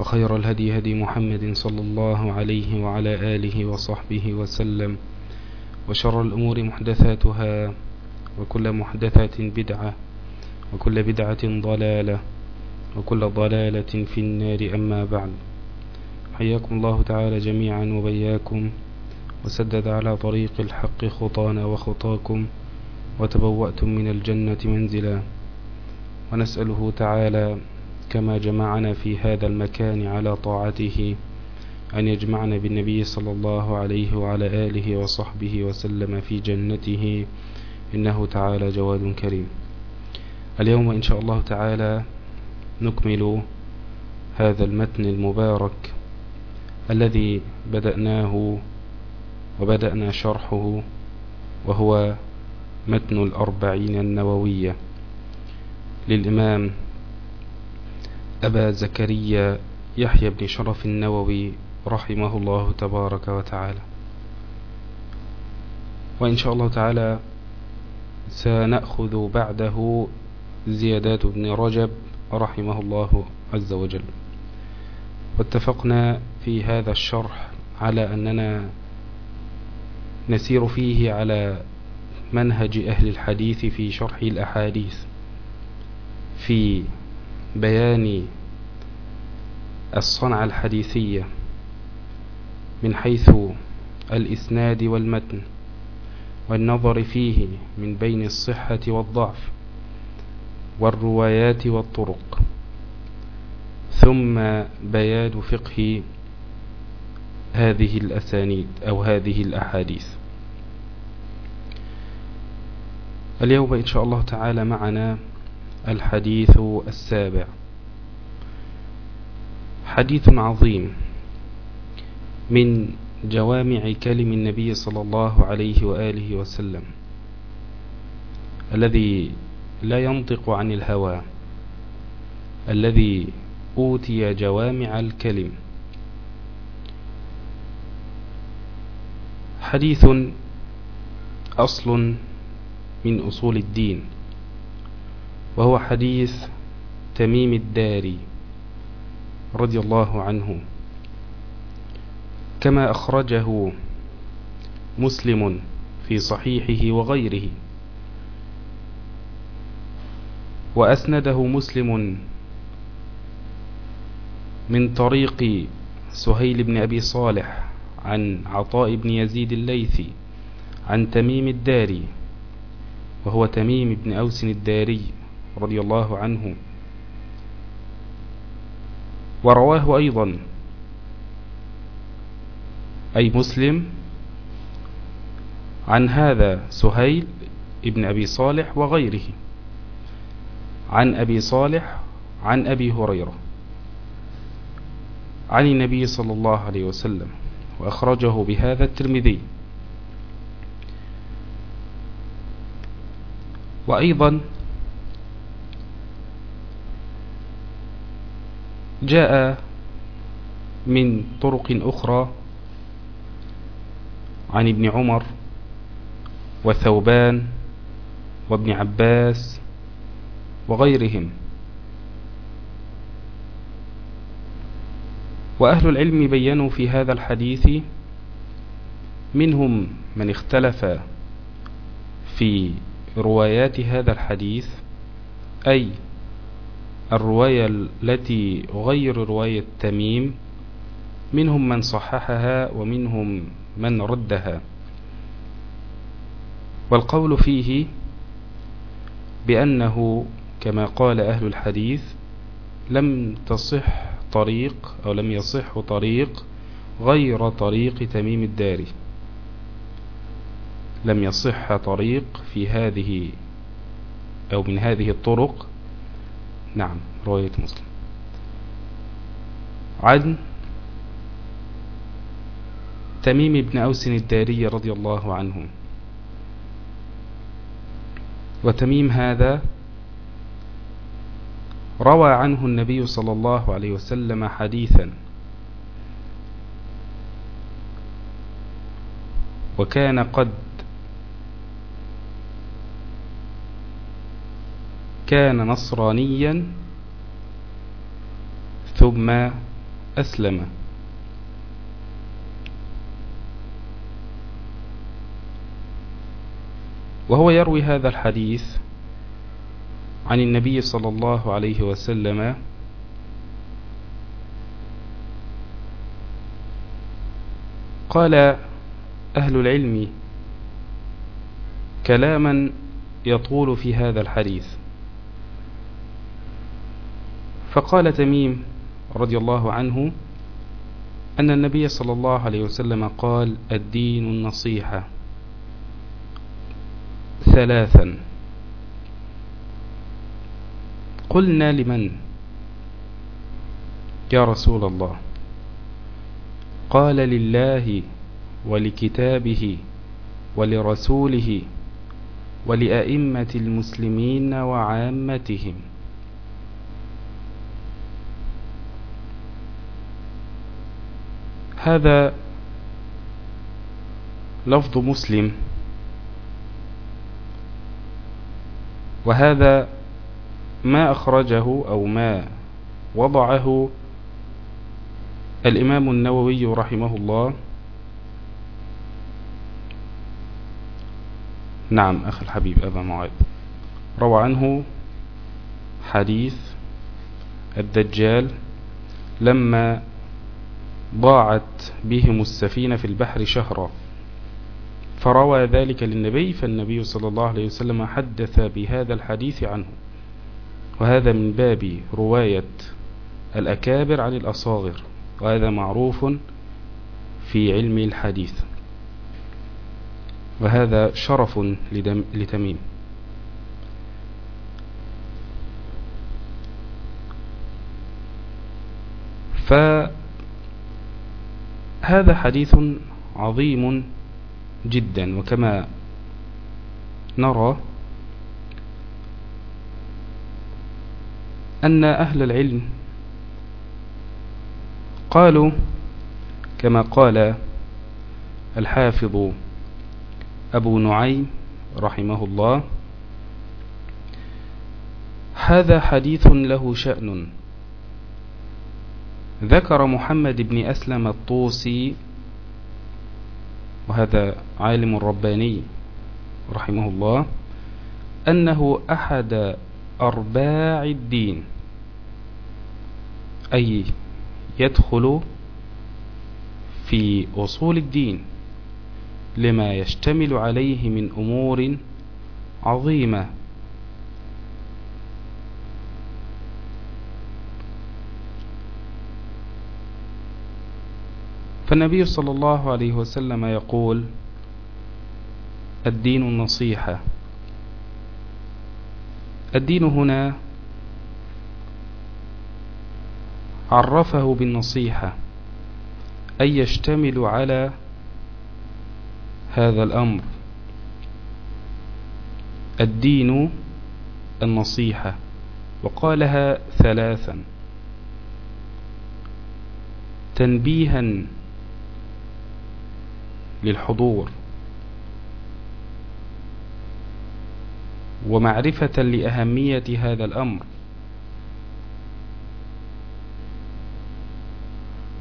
وخير الهدي هدي محمد صلى الله عليه وعلى آله وصحبه وسلم وشر الأمور محدثاتها وكل محدثة بدعة وكل بدعة ضلالة وكل ضلالة في النار أما بعد. حياكم الله تعالى جميعا وبياكم وسدد على طريق الحق خطانا وخطاكم وتبوأتم من الجنة منزلا. ونسأله تعالى كما جمعنا في هذا المكان على طاعته أن يجمعنا بالنبي صلى الله عليه وعلى آله وصحبه وسلم في جنته إنه تعالى جواد كريم. اليوم إن شاء الله تعالى نكمل هذا المتن المبارك الذي بدأناه وبدأنا شرحه وهو متن الأربعين النووية للإمام أبا زكريا يحيى بن شرف النووي رحمه الله تبارك وتعالى. وإن شاء الله تعالى سنأخذ بعده زيادات بن رجب رحمه الله عز وجل. واتفقنا في هذا الشرح على أننا نسير فيه على منهج أهل الحديث في شرح الأحاديث في بيان الصنعة الحديثية من حيث الإسناد والمتن والنظر فيه من بين الصحة والضعف والروايات والطرق ثم بيان فقه هذه الأسانيد أو هذه الأحاديث. اليوم إن شاء الله تعالى معنا الحديث السابع. حديث عظيم من جوامع كلم النبي صلى الله عليه وآله وسلم الذي لا ينطق عن الهوى الذي أوتي جوامع الكلم. حديث أصل من أصول الدين وهو حديث تميم الداري. رضي الله عنه. كما أخرجه مسلم في صحيحه وغيره. وأسنده مسلم من طريق سهيل بن أبي صالح عن عطاء بن يزيد الليثي عن تميم الداري وهو تميم بن أوس الداري رضي الله عنه. ورواه أيضا. أي مسلم عن هذا سهيل ابن أبي صالح وغيره. عن أبي صالح عن أبي هريرة. عن النبي صلى الله عليه وسلم. وأخرجه بهذا الترمذي. وأيضا جاء من طرق أخرى عن ابن عمر وثوبان وابن عباس وغيرهم. وأهل العلم بينوا في هذا الحديث منهم من اختلف في روايات هذا الحديث أي الرواية التي غير رواية تميم منهم من صححها ومنهم من ردها. والقول فيه بأنه كما قال أهل الحديث لم تصح طريق أو لم يصح طريق غير طريق تميم الداري لم يصح طريق في هذه أو من هذه الطرق نعم رواية مسلم. عن تميم بن أوس الداري رضي الله عنه. وتميم هذا روى عنه النبي صلى الله عليه وسلم حديثا. وكان قد كان نصرانيا ثم أسلم. وهو يروي هذا الحديث عن النبي صلى الله عليه وسلم قال أهل العلم كلاما يطول في هذا الحديث. فقال تميم رضي الله عنه أن النبي صلى الله عليه وسلم قال الدين النصيحة ثلاثا. قلنا لمن؟ يا رسول الله. قال لله ولكتابه ولرسوله ولأئمة المسلمين وعامتهم. هذا لفظ مسلم. وهذا ما أخرجه أو ما وضعه الإمام النووي رحمه الله. نعم أخي الحبيب أبا معاذ روى عنه حديث الدجال لما ضاعت بهم السفينة في البحر شهرا. فروى ذلك للنبي فالنبي صلى الله عليه وسلم حدث بهذا الحديث عنه. وهذا من باب رواية الأكابر عن الأصاغر وهذا معروف في علم الحديث. وهذا شرف لتميم. فهذا حديث عظيم جدا وكما نرى أن أهل العلم قالوا كما قال الحافظ أبو نعيم رحمه الله هذا حديث له شأن ذكر محمد بن أسلم الطوسي وهذا عالم رباني رحمه الله أنه أحد أرباع الدين أي يدخل في أصول الدين لما يشتمل عليه من أمور عظيمة. فالنبي صلى الله عليه وسلم يقول الدين النصيحة. الدين هنا عرفه بالنصيحة أي يشتمل على هذا الأمر. الدين النصيحة وقالها ثلاثا تنبيها للحضور. ومعرفة لأهمية هذا الأمر.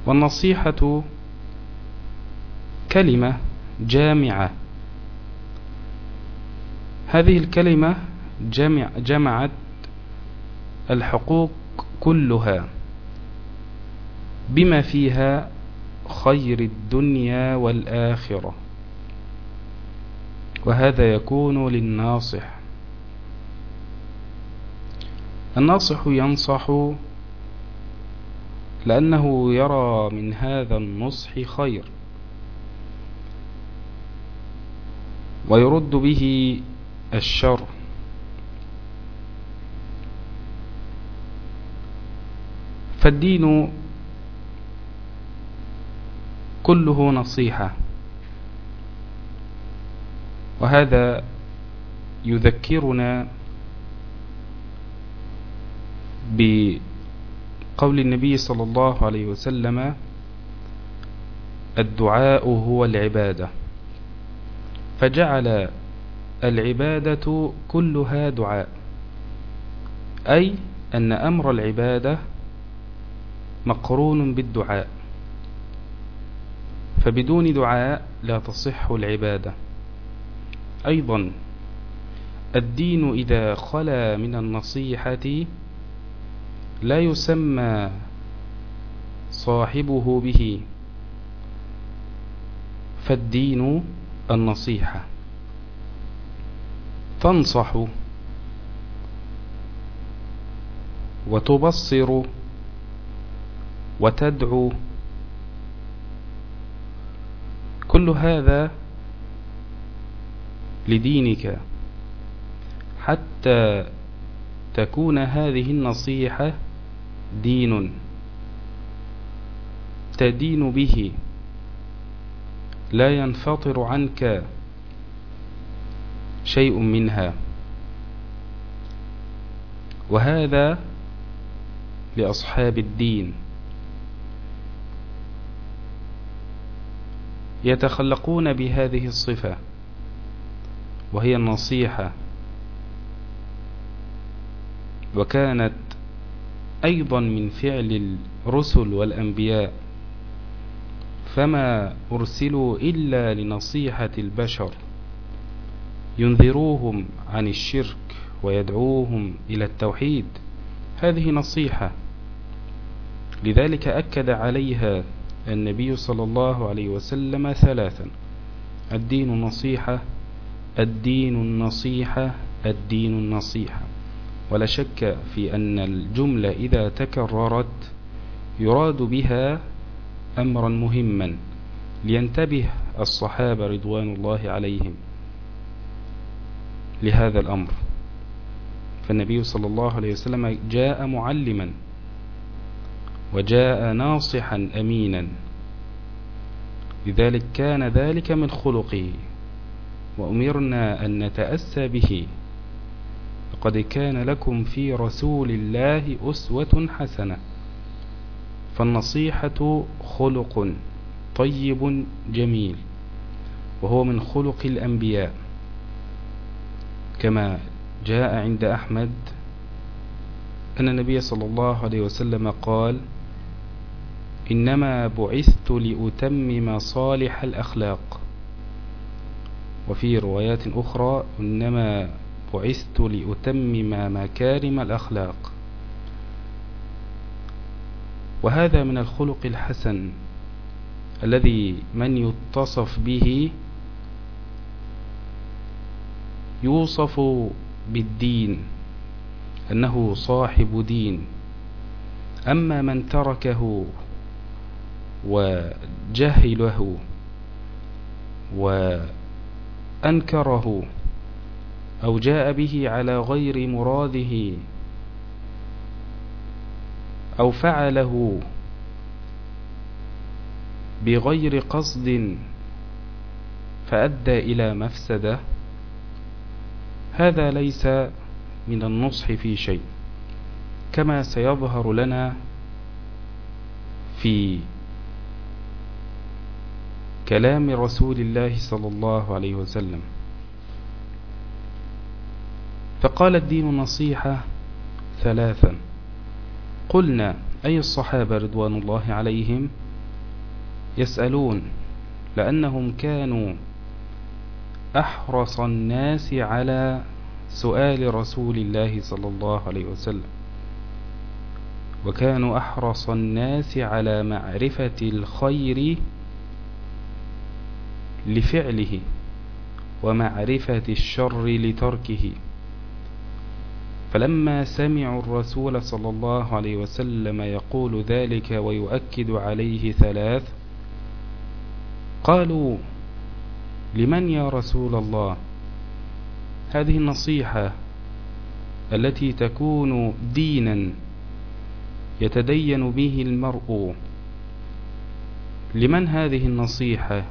والنصيحة كلمة جامعة. هذه الكلمة جمع جمعت الحقوق كلها بما فيها خير الدنيا والآخرة. وهذا يكون للناصح. الناصح ينصح لأنه يرى من هذا النصح خير. ويرد به الشر. فالدين كله نصيحة. وهذا يذكرنا بقول النبي صلى الله عليه وسلم الدعاء هو العبادة. فجعل العبادة كلها دعاء. أي أن أمر العبادة مقرون بالدعاء. فبدون دعاء لا تصح العبادة. أيضا الدين إذا خلا من النصيحة لا يسمى صاحبه به فالدين النصيحة. تنصح وتبصر وتدعو كل هذا لدينك حتى تكون هذه النصيحة دين. تدين به. لا ينفطر عنك شيء منها. وهذا لأصحاب الدين. يتخلقون بهذه الصفة وهي النصيحة. وكانت أيضا من فعل الرسل والأنبياء فما أرسلوا إلا لنصيحة البشر ينذروهم عن الشرك ويدعوهم إلى التوحيد. هذه نصيحة. لذلك أكد عليها النبي صلى الله عليه وسلم ثلاثا الدين النصيحة الدين النصيحة الدين النصيحة. ولا شك في أن الجملة إذا تكررت يراد بها أمرا مهما لينتبه الصحابة رضوان الله عليهم لهذا الأمر. فالنبي صلى الله عليه وسلم جاء معلما وجاء ناصحا أمينا. لذلك كان ذلك من خلقه وأمرنا أن نتأسى به. لقد كان لكم في رسول الله أسوة حسنة فالنصيحة خلق طيب جميل وهو من خلق الأنبياء. كما جاء عند أحمد أن النبي صلى الله عليه وسلم قال إنما بعثت لأتمم صالح الأخلاق. وفي روايات أخرى إنما بعثت لأتمم مكارم الأخلاق. وهذا من الخلق الحسن الذي من يتصف به يوصف بالدين أنه صاحب دين. أما من تركه وجهله وأنكره أو جاء به على غير مراده أو فعله بغير قصد فأدى إلى مفسده هذا ليس من النصح في شيء كما سيظهر لنا في كلام رسول الله صلى الله عليه وسلم. فقال الدين النصيحة ثلاثا. قلنا أي الصحابة رضوان الله عليهم؟ يسألون لأنهم كانوا أحرص الناس على سؤال رسول الله صلى الله عليه وسلم. وكانوا أحرص الناس على معرفة الخير لفعله ومعرفة الشر لتركه. فلما سمعوا الرسول صلى الله عليه وسلم يقول ذلك ويؤكد عليه ثلاث قالوا لمن يا رسول الله؟ هذه النصيحة التي تكون دينا يتدين به المرء. لمن هذه النصيحة؟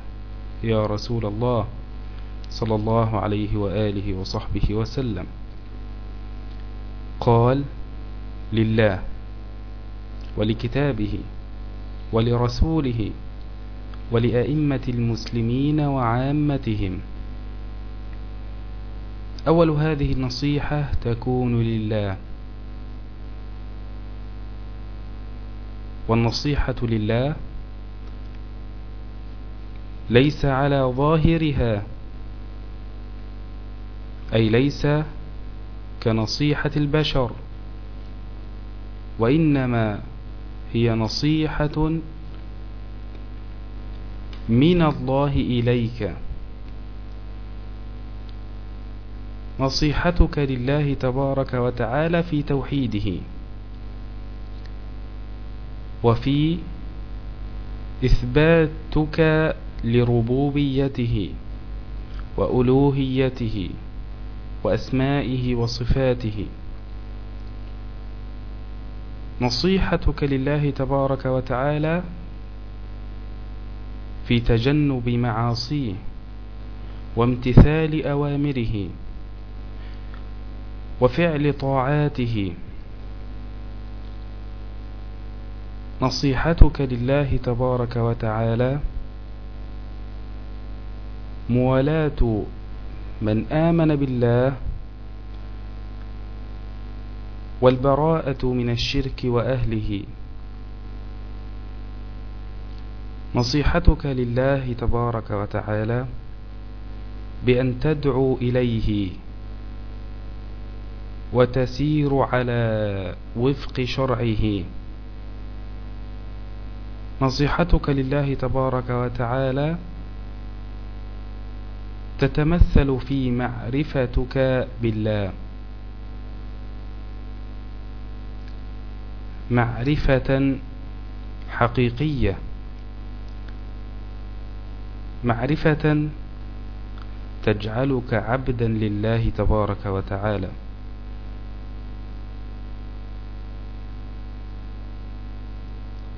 يا رسول الله صلى الله عليه وآله وصحبه وسلم. قال لله ولكتابه ولرسوله ولأئمة المسلمين وعامتهم. أول هذه النصيحة تكون لله. والنصيحة لله ليس على ظاهرها. أي ليس كنصيحة البشر وإنما هي نصيحة من الله إليك. نصيحتك لله تبارك وتعالى في توحيده وفي إثباتك لربوبيته وألوهيته وأسمائه وصفاته. نصيحتك لله تبارك وتعالى في تجنب معاصيه وامتثال أوامره وفعل طاعاته. نصيحتك لله تبارك وتعالى موالاة من آمن بالله والبراءة من الشرك وأهله. نصيحتك لله تبارك وتعالى بأن تدعو إليه وتسير على وفق شرعه. نصيحتك لله تبارك وتعالى تتمثل في معرفتك بالله. معرفة حقيقية. معرفة تجعلك عبدا لله تبارك وتعالى.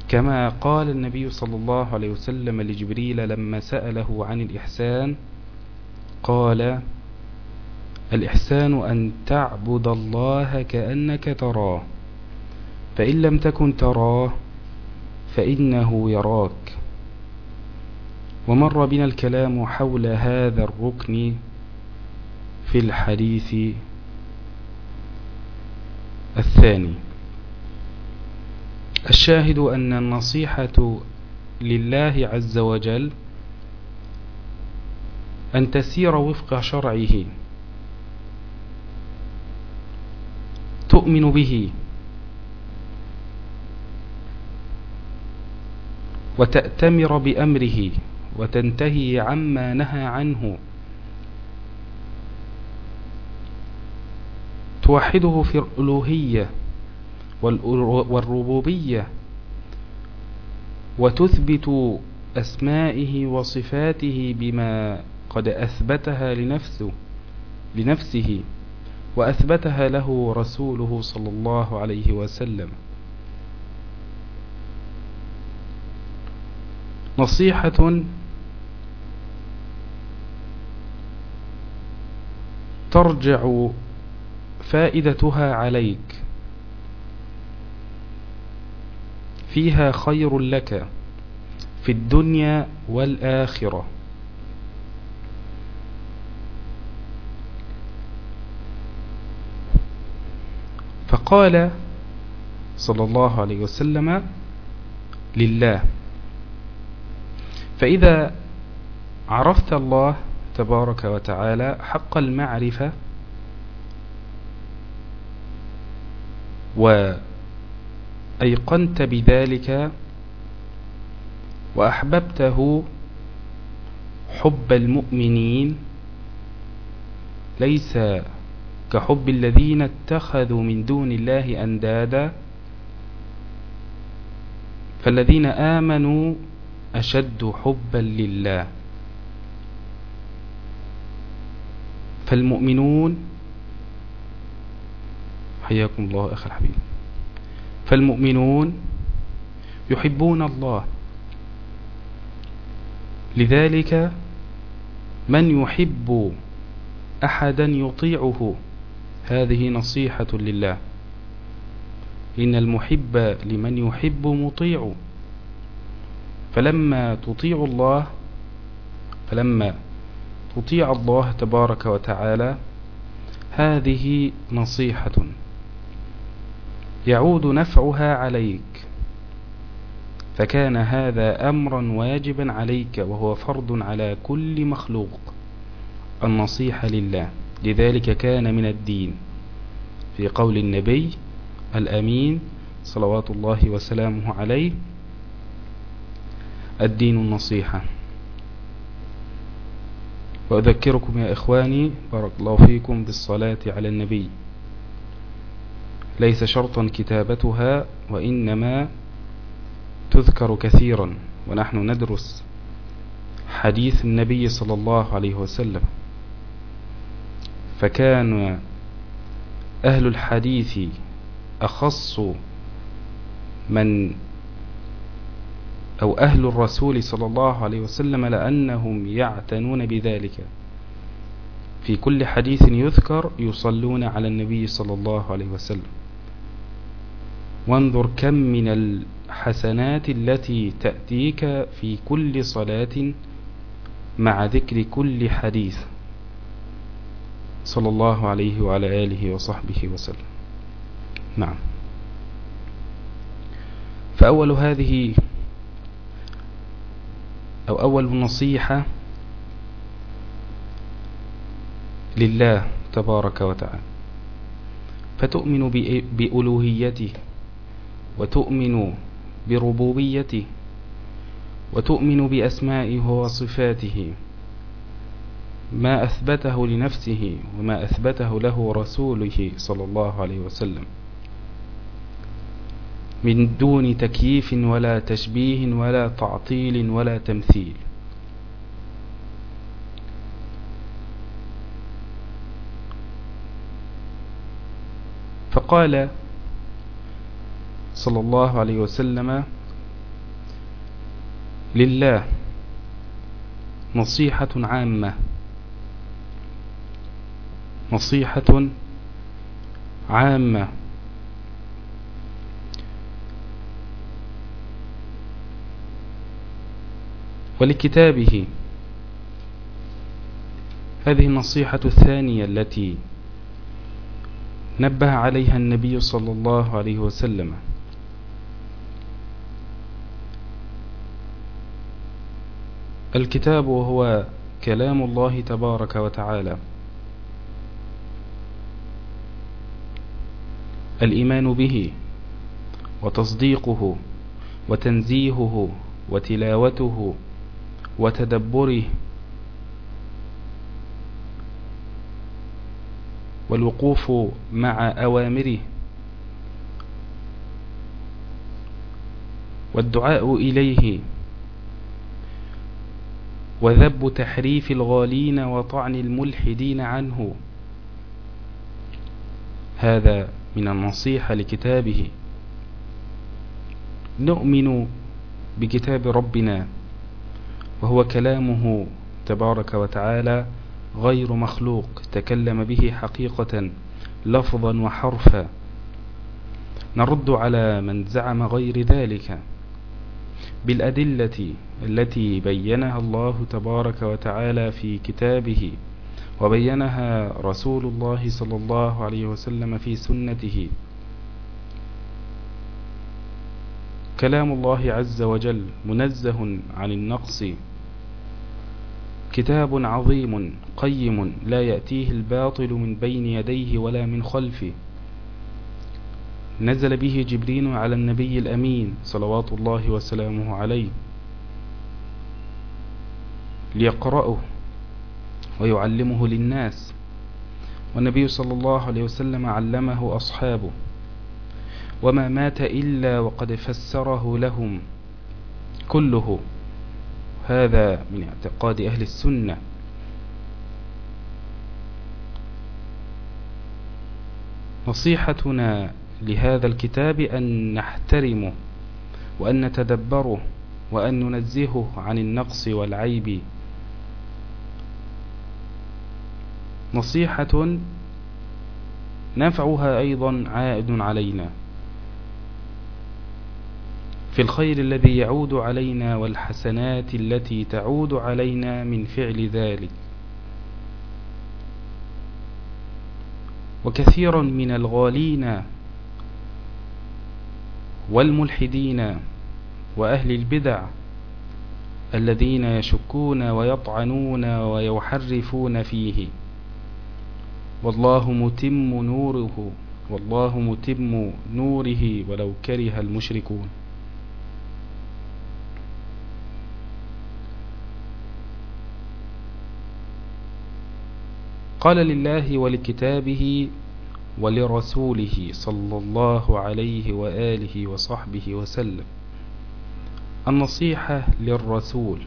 كما قال النبي صلى الله عليه وسلم لجبريل لما سأله عن الإحسان قال الإحسان أن تعبد الله كأنك تراه فإن لم تكن تراه فإنه يراك. ومر بنا الكلام حول هذا الركن في الحديث الثاني. الشاهد أن النصيحة لله عز وجل أن تسير وفق شرعه. تؤمن به. وتأتمر بأمره. وتنتهي عما نهى عنه. توحده في الألوهية والربوبية. وتثبت أسمائه وصفاته بما قد أثبتها لنفسه لنفسه وأثبتها له رسوله صلى الله عليه وسلم. نصيحة ترجع فائدتها عليك. فيها خير لك في الدنيا والآخرة. فقال صلى الله عليه وسلم لله. فإذا عرفت الله تبارك وتعالى حق المعرفة وأيقنت بذلك وأحببته حب المؤمنين ليس كحب الذين اتخذوا من دون الله أندادا فالذين آمنوا أشد حبا لله فالمؤمنون حياكم الله أخي الحبيب فالمؤمنون يحبون الله لذلك من يحب أحدا يطيعه هذه نصيحة لله. إن المحب لمن يحب مطيع. فلما تطيع الله فلما تطيع الله تبارك وتعالى هذه نصيحة. يعود نفعها عليك. فكان هذا أمرا واجبا عليك وهو فرض على كل مخلوق. النصيحة لله. لذلك كان من الدين. في قول النبي الأمين صلوات الله وسلامه عليه الدين النصيحة. وأذكركم يا إخواني بارك الله فيكم بالصلاة على النبي. ليس شرطا كتابتها وإنما تذكر كثيرا ونحن ندرس حديث النبي صلى الله عليه وسلم. فكان أهل الحديث أخص من أو أهل الرسول صلى الله عليه وسلم لأنهم يعتنون بذلك. في كل حديث يذكر يصلون على النبي صلى الله عليه وسلم. وانظر كم من الحسنات التي تأتيك في كل صلاة مع ذكر كل حديث. صلى الله عليه وعلى آله وصحبه وسلم. نعم. فأول هذه أو أول نصيحة لله تبارك وتعالى. فتؤمن بألوهيته وتؤمن بربوبيته وتؤمن بأسمائه وصفاته. ما أثبته لنفسه وما أثبته له رسوله صلى الله عليه وسلم. من دون تكييف ولا تشبيه ولا تعطيل ولا تمثيل. فقال صلى الله عليه وسلم لله نصيحة عامة. نصيحة عامة. ولكتابه. هذه النصيحة الثانية التي نبه عليها النبي صلى الله عليه وسلم. الكتاب هو كلام الله تبارك وتعالى. الإيمان به وتصديقه وتنزيهه وتلاوته وتدبره والوقوف مع أوامره والدعاء إليه وذب تحريف الغالين وطعن الملحدين عنه. هذا من النصيحة لكتابه. نؤمن بكتاب ربنا وهو كلامه تبارك وتعالى غير مخلوق تكلم به حقيقة لفظا وحرفا. نرد على من زعم غير ذلك. بالأدلة التي بينها الله تبارك وتعالى في كتابه وبينها رسول الله صلى الله عليه وسلم في سنته. كلام الله عز وجل منزه عن النقص. كتاب عظيم قيم لا يأتيه الباطل من بين يديه ولا من خلفه. نزل به جبريل على النبي الأمين صلوات الله وسلامه عليه. ليقرأه. ويعلمه للناس. والنبي صلى الله عليه وسلم علمه أصحابه. وما مات إلا وقد فسره لهم كله. هذا من اعتقاد أهل السنة. نصيحتنا لهذا الكتاب أن نحترمه وأن نتدبره وأن ننزهه عن النقص والعيب. نصيحة نفعها أيضا عائد علينا. في الخير الذي يعود علينا والحسنات التي تعود علينا من فعل ذلك. وكثيرا من الغالين والملحدين وأهل البدع الذين يشكون ويطعنون ويحرفون فيه. والله متم نوره والله متم نوره ولو كره المشركون. قال لله ولكتابه ولرسوله صلى الله عليه وآله وصحبه وسلم النصيحة للرسول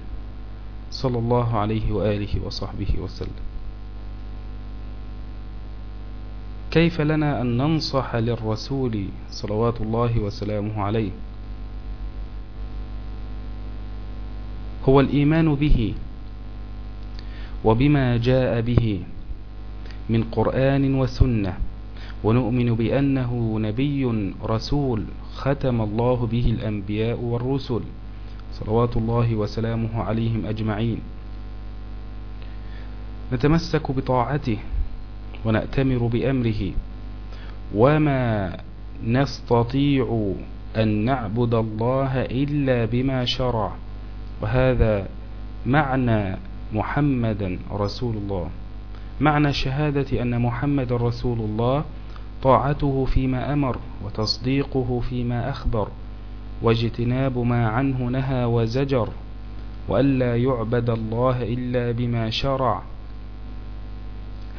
صلى الله عليه وآله وصحبه وسلم. كيف لنا أن ننصح للرسول صلوات الله وسلامه عليه؟ هو الإيمان به وبما جاء به من قرآن وسنة ونؤمن بأنه نبي رسول ختم الله به الأنبياء والرسل صلوات الله وسلامه عليهم أجمعين. نتمسك بطاعته ونأتمر بأمره. وما نستطيع أن نعبد الله إلا بما شرع. وهذا معنى محمدا رسول الله. معنى شهادة أن محمد رسول الله طاعته فيما أمر وتصديقه فيما أخبر واجتناب ما عنه نهى وزجر. وألا يعبد الله إلا بما شرع.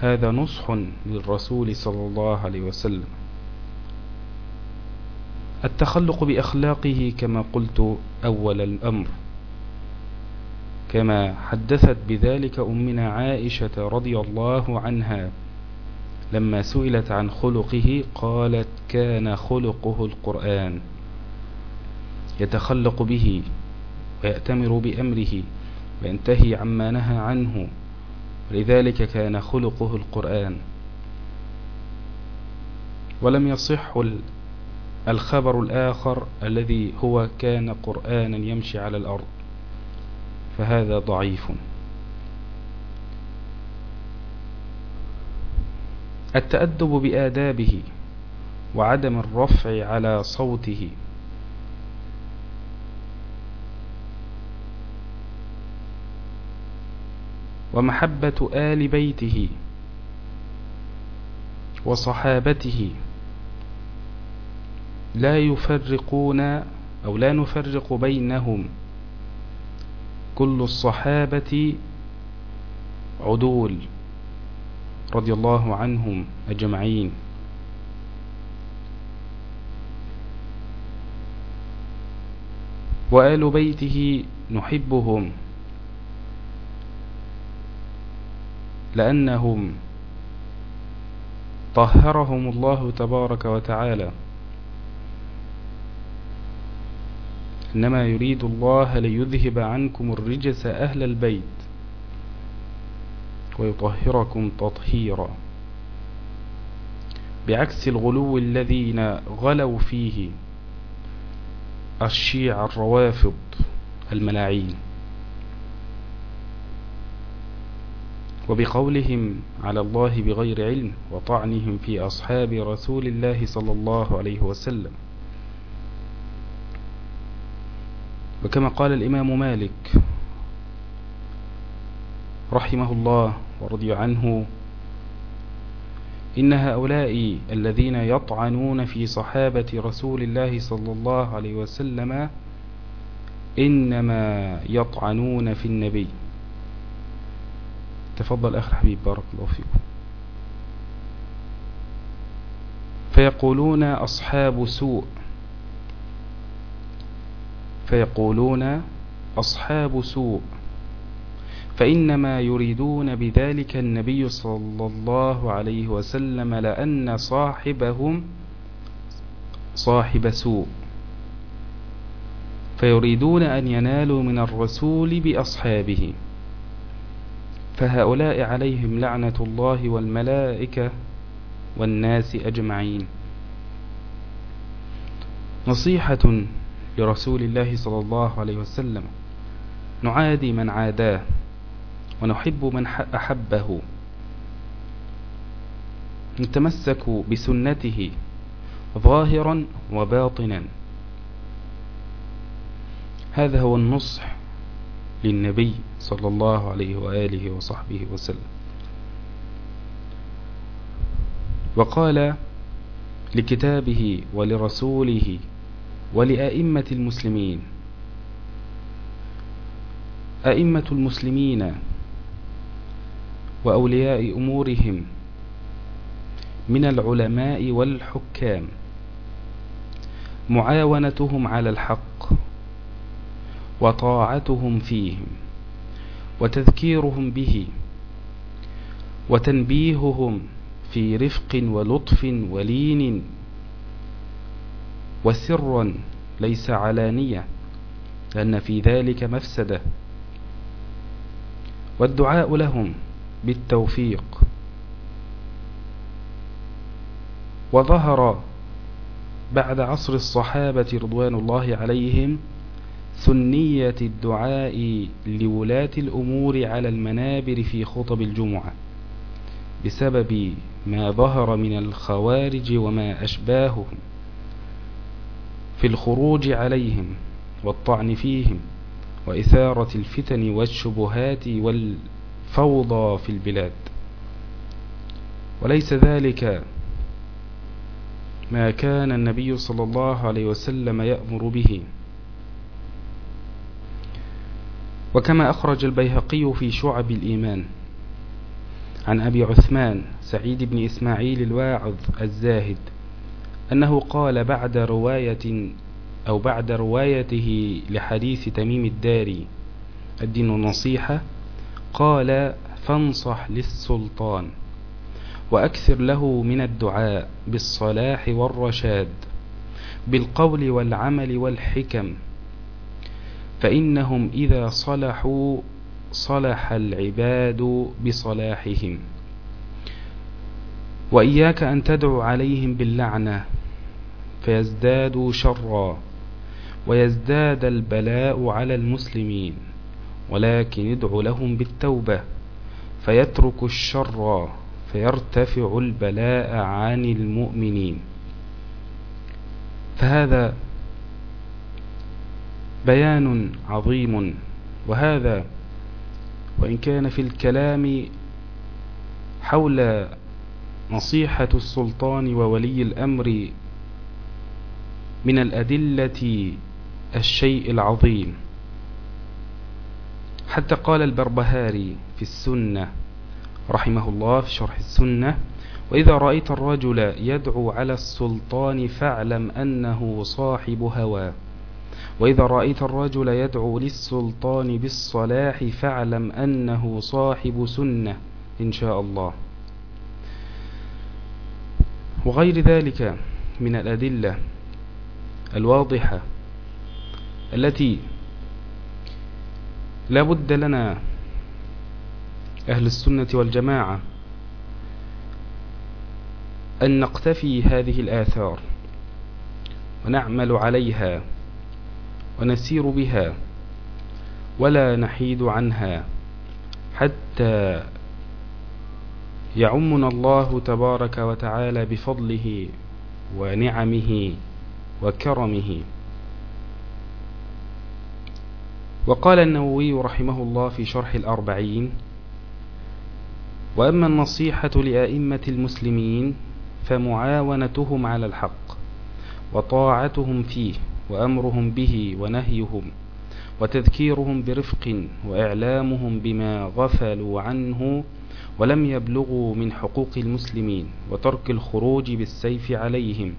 هذا نصح للرسول صلى الله عليه وسلم. التخلق بأخلاقه كما قلت أول الأمر. كما حدثت بذلك أمنا عائشة رضي الله عنها لما سئلت عن خلقه قالت كان خلقه القرآن يتخلق به ويأتمر بأمره وينتهي عما نهى عنه لذلك كان خلقه القرآن. ولم يصح الخبر الآخر الذي هو كان قرآنا يمشي على الأرض. فهذا ضعيف. التأدب بآدابه وعدم الرفع على صوته ومحبة آل بيته وصحابته لا يفرقون أو لا نفرق بينهم. كل الصحابة عدول رضي الله عنهم أجمعين. وآل بيته نحبهم. لأنهم طهرهم الله تبارك وتعالى. إنما يريد الله ليذهب عنكم الرجس أهل البيت ويطهركم تطهيرا. بعكس الغلو الذين غلوا فيه الشيع الروافض الملاعين. وبقولهم على الله بغير علم وطعنهم في أصحاب رسول الله صلى الله عليه وسلم. وكما قال الإمام مالك رحمه الله ورضي عنه إن هؤلاء الذين يطعنون في صحابة رسول الله صلى الله عليه وسلم إنما يطعنون في النبي. تفضل أخي الحبيب بارك الله فيكم فيقولون أصحاب سوء. فيقولون أصحاب سوء. فإنما يريدون بذلك النبي صلى الله عليه وسلم لأن صاحبهم صاحب سوء. فيريدون أن ينالوا من الرسول بأصحابه. فهؤلاء عليهم لعنة الله والملائكة والناس أجمعين. نصيحة لرسول الله صلى الله عليه وسلم. نعادي من عاداه ونحب من أحبه. نتمسك بسنته ظاهرا وباطنا. هذا هو النصح للنبي صلى الله عليه وآله وصحبه وسلم. وقال لكتابه ولرسوله ولأئمة المسلمين أئمة المسلمين وأولياء أمورهم من العلماء والحكام معاونتهم على الحق. وطاعتهم فيهم وتذكيرهم به وتنبيههم في رفق ولطف ولين وسرا ليس علانية لأن في ذلك مفسدة. والدعاء لهم بالتوفيق. وظهر بعد عصر الصحابة رضوان الله عليهم سنية الدعاء لولاة الأمور على المنابر في خطب الجمعة بسبب ما ظهر من الخوارج وما أشباههم في الخروج عليهم والطعن فيهم وإثارة الفتن والشبهات والفوضى في البلاد. وليس ذلك ما كان النبي صلى الله عليه وسلم يأمر به. وكما أخرج البيهقي في شعب الإيمان. عن أبي عثمان سعيد بن إسماعيل الواعظ الزاهد أنه قال بعد رواية أو بعد روايته لحديث تميم الداري الدين النصيحة قال فانصح للسلطان وأكثر له من الدعاء بالصلاح والرشاد بالقول والعمل والحكم فإنهم إذا صلحوا صلح العباد بصلاحهم. وإياك أن تدعو عليهم باللعنة فيزدادوا شرا ويزداد البلاء على المسلمين. ولكن ادع لهم بالتوبة فيترك الشر فيرتفع البلاء عن المؤمنين. فهذا بيان عظيم وهذا وإن كان في الكلام حول نصيحة السلطان وولي الأمر من الأدلة الشيء العظيم. حتى قال البربهاري في السنة رحمه الله في شرح السنة وإذا رأيت الرجل يدعو على السلطان فاعلم أنه صاحب هوى. وإذا رأيت الرجل يدعو للسلطان بالصلاح فاعلم أنه صاحب سنة إن شاء الله. وغير ذلك من الأدلة الواضحة التي لا بد لنا أهل السنة والجماعة أن نقتفي هذه الآثار ونعمل عليها ونسير بها ولا نحيد عنها حتى يعمنا الله تبارك وتعالى بفضله ونعمه وكرمه. وقال النووي رحمه الله في شرح الأربعين وأما النصيحة لأئمة المسلمين فمعاونتهم على الحق وطاعتهم فيه وأمرهم به ونهيهم وتذكيرهم برفق وإعلامهم بما غفلوا عنه ولم يبلغوا من حقوق المسلمين وترك الخروج بالسيف عليهم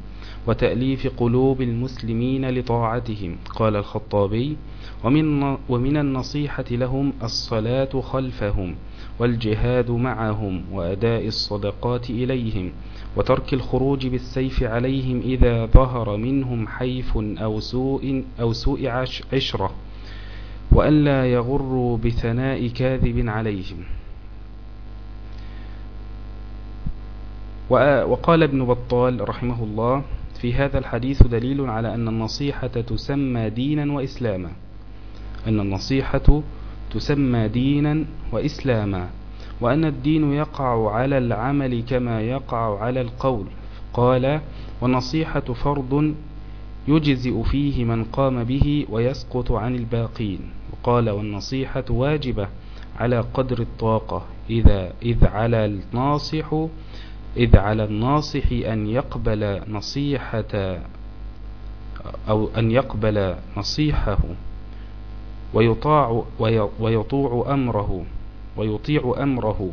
وتأليف قلوب المسلمين لطاعتهم. قال الخطابي ومن, ومن النصيحة لهم الصلاة خلفهم والجهاد معهم وأداء الصدقات إليهم وترك الخروج بالسيف عليهم إذا ظهر منهم حيف أو سوء, أو سوء عشرة وأن لا يغروا بثناء كاذب عليهم. وقال ابن بطال رحمه الله في هذا الحديث دليل على أن النصيحة تسمى دينا وإسلاما. أن النصيحة تسمى دينا وإسلاما وأن الدين يقع على العمل كما يقع على القول. قال والنصيحة فرض يجزئ فيه من قام به ويسقط عن الباقين. وقال والنصيحة واجبة على قدر الطاقة إذا إذ على الناصح إذ على الناصح أن يقبل نصيحة أو أن يقبل نصيحه. ويطاع ويطوع أمره ويطيع أمره.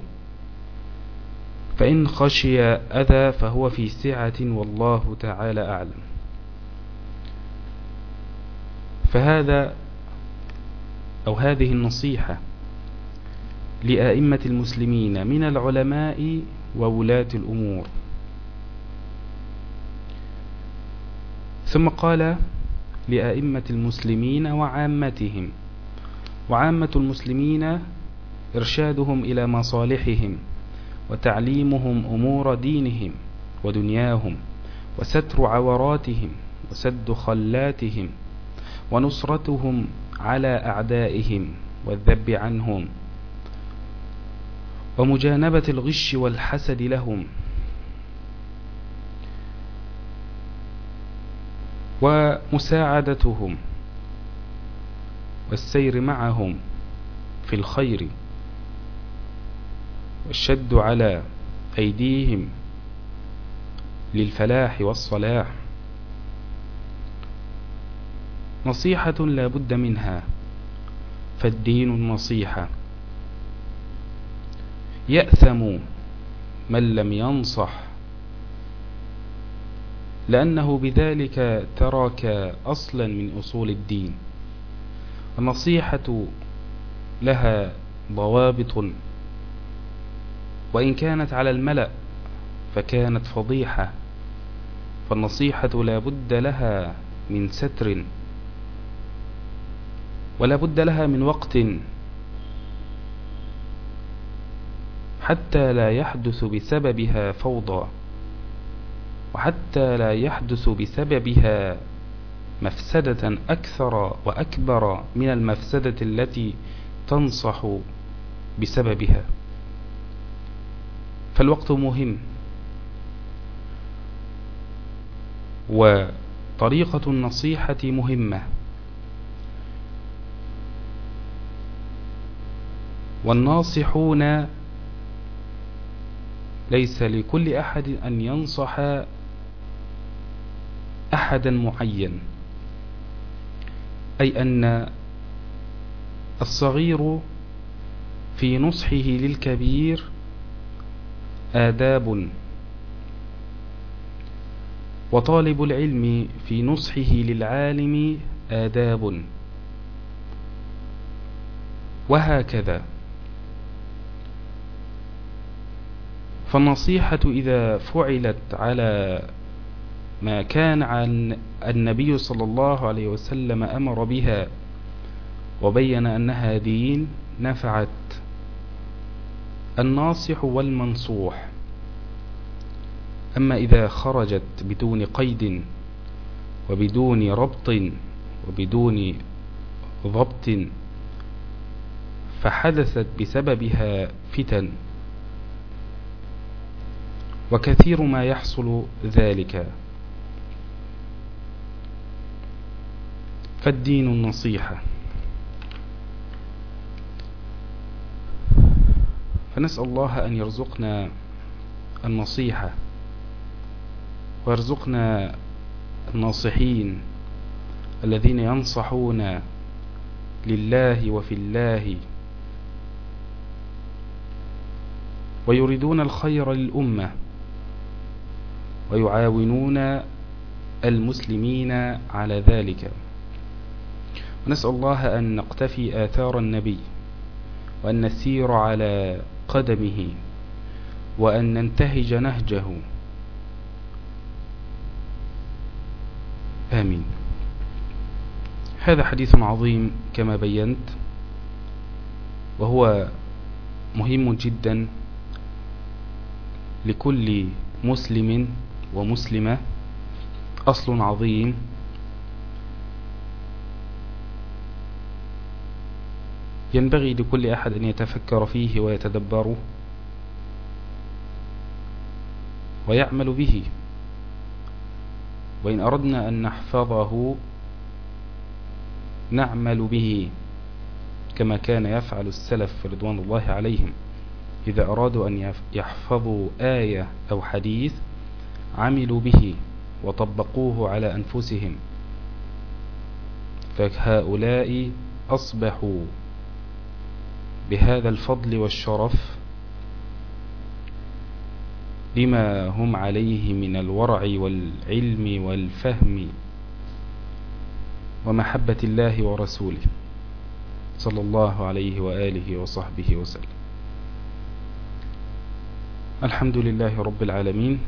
فإن خشي أذى فهو في سعة والله تعالى أعلم. فهذا أو هذه النصيحة لآئمة المسلمين من العلماء وولاة الأمور. ثم قال لآئمة المسلمين وعامتهم وعامة المسلمين إرشادهم إلى مصالحهم وتعليمهم أمور دينهم ودنياهم وستر عوراتهم وسد خلاتهم ونصرتهم على أعدائهم والذب عنهم ومجانبة الغش والحسد لهم ومساعدتهم والسير معهم في الخير. والشد على أيديهم للفلاح والصلاح. نصيحة لا بد منها فالدين النصيحة. يأثم من لم ينصح لأنه بذلك ترك أصلا من أصول الدين. النصيحة لها ضوابط. وإن كانت على الملأ فكانت فضيحة. فالنصيحة لا بد لها من ستر. ولا بد لها من وقت. حتى لا يحدث بسببها فوضى. وحتى لا يحدث بسببها مفسدة أكثر وأكبر من المفسدة التي تنصح بسببها. فالوقت مهم. وطريقة النصيحة مهمة. والناصحون ليس لكل أحد أن ينصح أحدا معين. أي أن الصغير في نصحه للكبير آداب. وطالب العلم في نصحه للعالم آداب. وهكذا. فالنصيحة إذا فعلت على ما كان عن النبي صلى الله عليه وسلم أمر بها وبين أنها دين نفعت. الناصح والمنصوح. أما إذا خرجت بدون قيد وبدون ربط وبدون ضبط فحدثت بسببها فتن. وكثير ما يحصل ذلك. فالدين النصيحة. فنسأل الله أن يرزقنا النصيحة ويرزقنا الناصحين الذين ينصحون لله وفي الله ويريدون الخير للأمة ويعاونون المسلمين على ذلك. ونسأل الله أن نقتفي آثار النبي وأن نسير على قدمه وأن ننتهج نهجه. آمين. هذا حديث عظيم كما بينت وهو مهم جدا لكل مسلم ومسلمة أصل عظيم. ينبغي لكل أحد أن يتفكر فيه ويتدبره ويعمل به. وإن أردنا أن نحفظه نعمل به كما كان يفعل السلف رضوان الله عليهم. إذا أرادوا أن يحفظوا آية أو حديث عملوا به وطبقوه على أنفسهم. فهؤلاء أصبحوا بهذا الفضل والشرف لما هم عليه من الورع والعلم والفهم ومحبة الله ورسوله صلى الله عليه وآله وصحبه وسلم. الحمد لله رب العالمين.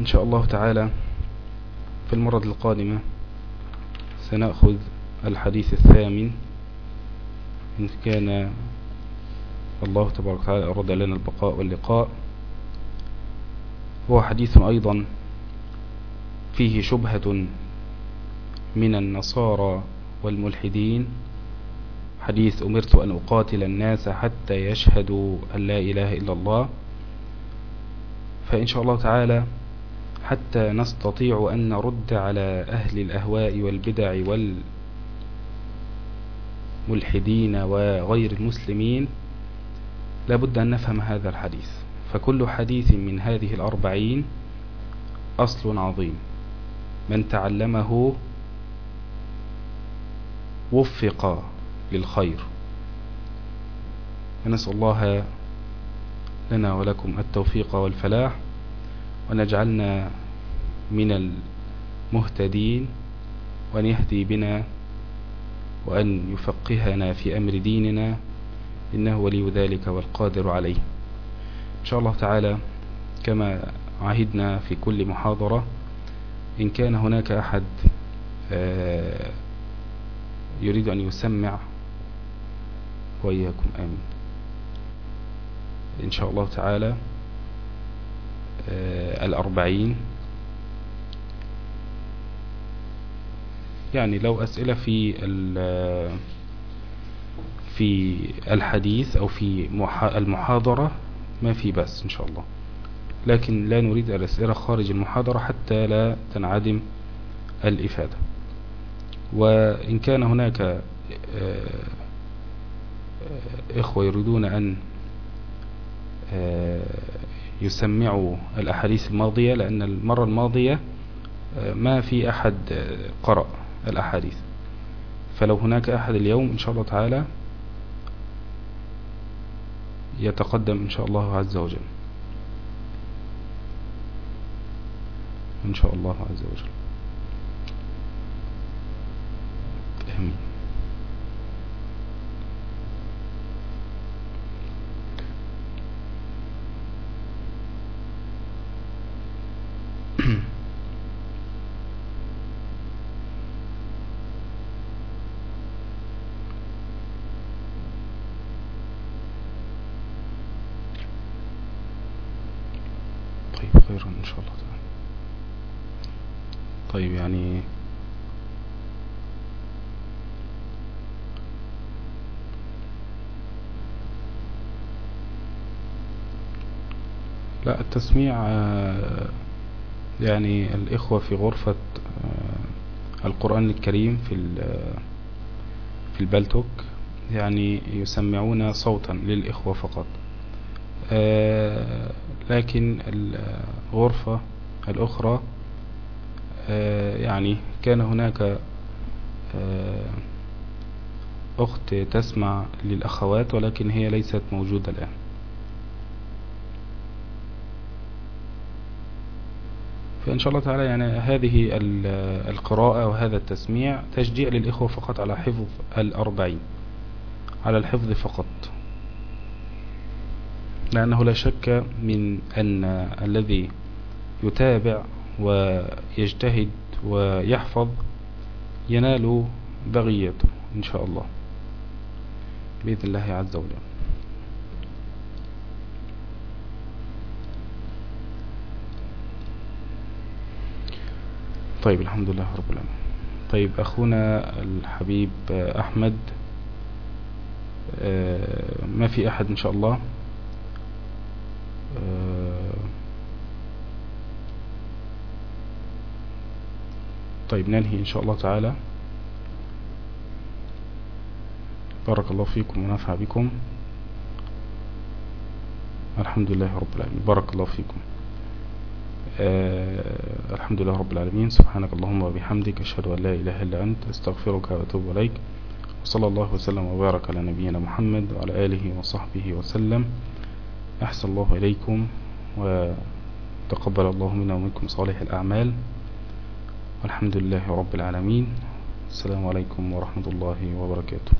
إن شاء الله تعالى في المرة القادمة سنأخذ الحديث الثامن إن كان الله تبارك وتعالى أراد لنا البقاء واللقاء. هو حديث أيضا فيه شبهة من النصارى والملحدين. حديث أمرت أن أقاتل الناس حتى يشهدوا أن لا إله إلا الله. فإن شاء الله تعالى حتى نستطيع أن نرد على أهل الأهواء والبدع والملحدين وغير المسلمين لابد أن نفهم هذا الحديث. فكل حديث من هذه الأربعين أصل عظيم. من تعلمه وفق للخير. ونسأل الله لنا ولكم التوفيق والفلاح ونجعلنا من المهتدين وأن يهدي بنا وأن يفقهنا في أمر ديننا إنه ولي ذلك والقادر عليه. إن شاء الله تعالى كما عهدنا في كل محاضرة إن كان هناك أحد آه، يريد أن يسمع وإياكم آمين. إن شاء الله تعالى آه، الأربعين يعني لو أسئلة في في الحديث أو في المحاضرة ما في بس إن شاء الله. لكن لا نريد الأسئلة خارج المحاضرة حتى لا تنعدم الإفادة. وإن كان هناك آه، آه، إخوة يريدون أن آه، يسمعوا الأحاديث الماضية لأن المرة الماضية ما في أحد قرأ. الأحاديث. فلو هناك أحد اليوم إن شاء الله تعالى يتقدم إن شاء الله عز وجل. إن شاء الله عز وجل آمين طيب يعني لا التسميع آه، يعني الإخوة في غرفة آه، القرآن الكريم في في البلتوك يعني يسمعون صوتا للإخوة فقط. آه، لكن الغرفة الأخرى آه، يعني كان هناك آه، أخت تسمع للأخوات ولكن هي ليست موجودة الآن. فإن شاء الله تعالى يعني هذه القراءة وهذا التسميع تشجيع للإخوة فقط على حفظ الأربعين على الحفظ فقط. لأنه لا شك من أن الذي يتابع ويجتهد ويحفظ ينال بغيته إن شاء الله. بإذن الله عز وجل. طيب الحمد لله رب العالمين. طيب أخونا الحبيب أحمد آه، ما في أحد إن شاء الله. آه، طيب ننهي إن شاء الله تعالى. بارك الله فيكم ونفع بكم. الحمد لله رب العالمين. بارك الله فيكم. الحمد لله رب العالمين. سبحانك اللهم وبحمدك أشهد أن لا إله إلا أنت أستغفرك وأتوب إليك. وصلى الله وسلم وبارك على نبينا محمد وعلى آله وصحبه وسلم. أحسن الله إليكم وتقبل الله منا ومنكم صالح الأعمال. والحمد لله رب العالمين. السلام عليكم ورحمة الله وبركاته.